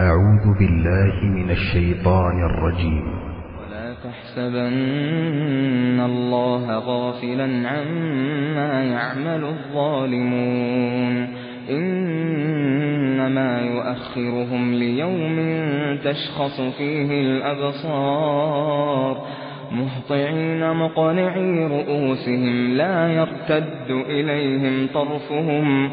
أعوذ بالله من الشيطان الرجيم. ولا تحسبن الله غافلا عما يعمل الظالمون. إنما يؤخرهم ليوم تشخص فيه الأبصار. مهطعين مقنعي رؤوسهم لا يرتد إليهم طرفهم.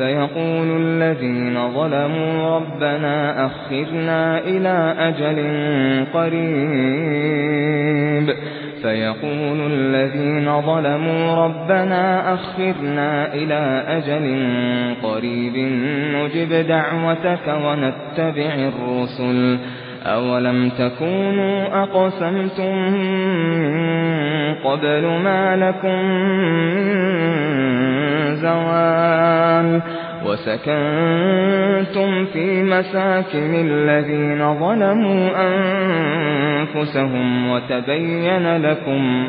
فيقول الذين ظلموا ربنا أخرنا إلى أجل قريب. فيقول الذين ظلموا ربنا أخرنا إلى أجل قريب نجب دعوتك ونتبع الرسل. أولم تكونوا أقسمتم قبل ما لكم زوال وسكنتم في مساكن الذين ظلموا أنفسهم وتبين لكم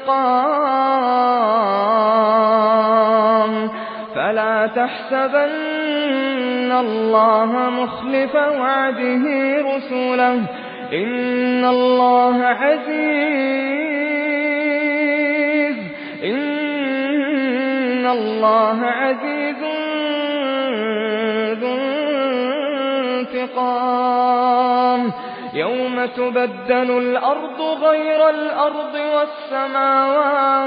انتقام فلا تحسبن الله مخلف وعده رسله. إن الله عزيز. إن الله عزيز ذو انتقام. يوم تبدل الأرض غير الأرض والسماوات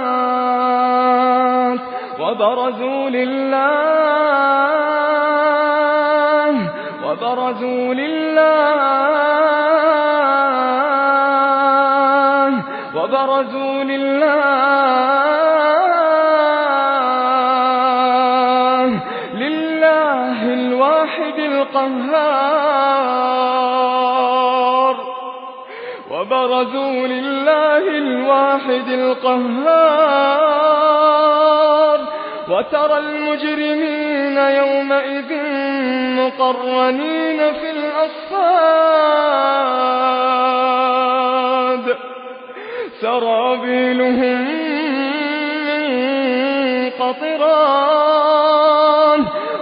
وبرزوا لله وبرزوا لله وبرزوا لله لله الواحد القهار. وبرزوا لله الواحد القهار. وترى المجرمين يومئذ مقرنين في الأصفاد. سرابيلهم قطران.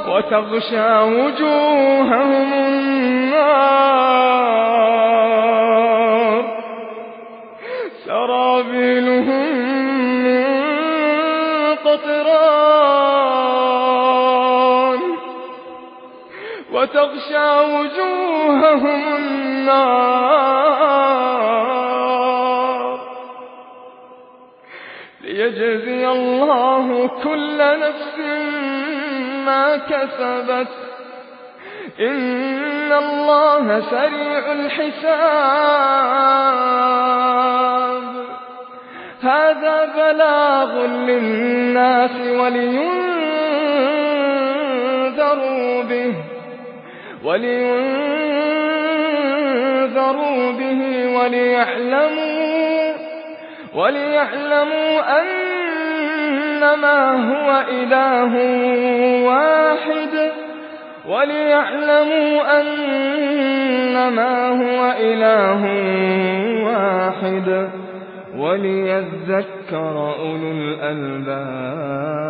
وتغشى وجوههم النار. قطران وتغشى وجوههم النار. ليجزي الله كل نفس ما كسبت. إن الله سريع الحساب. هذا بلاغ للناس ولينذروا به ولينذروا به وليعلموا وليعلموا أنما هو إله واحد وليعلموا أنما هو إله واحد. وليذكر أولو الألباب.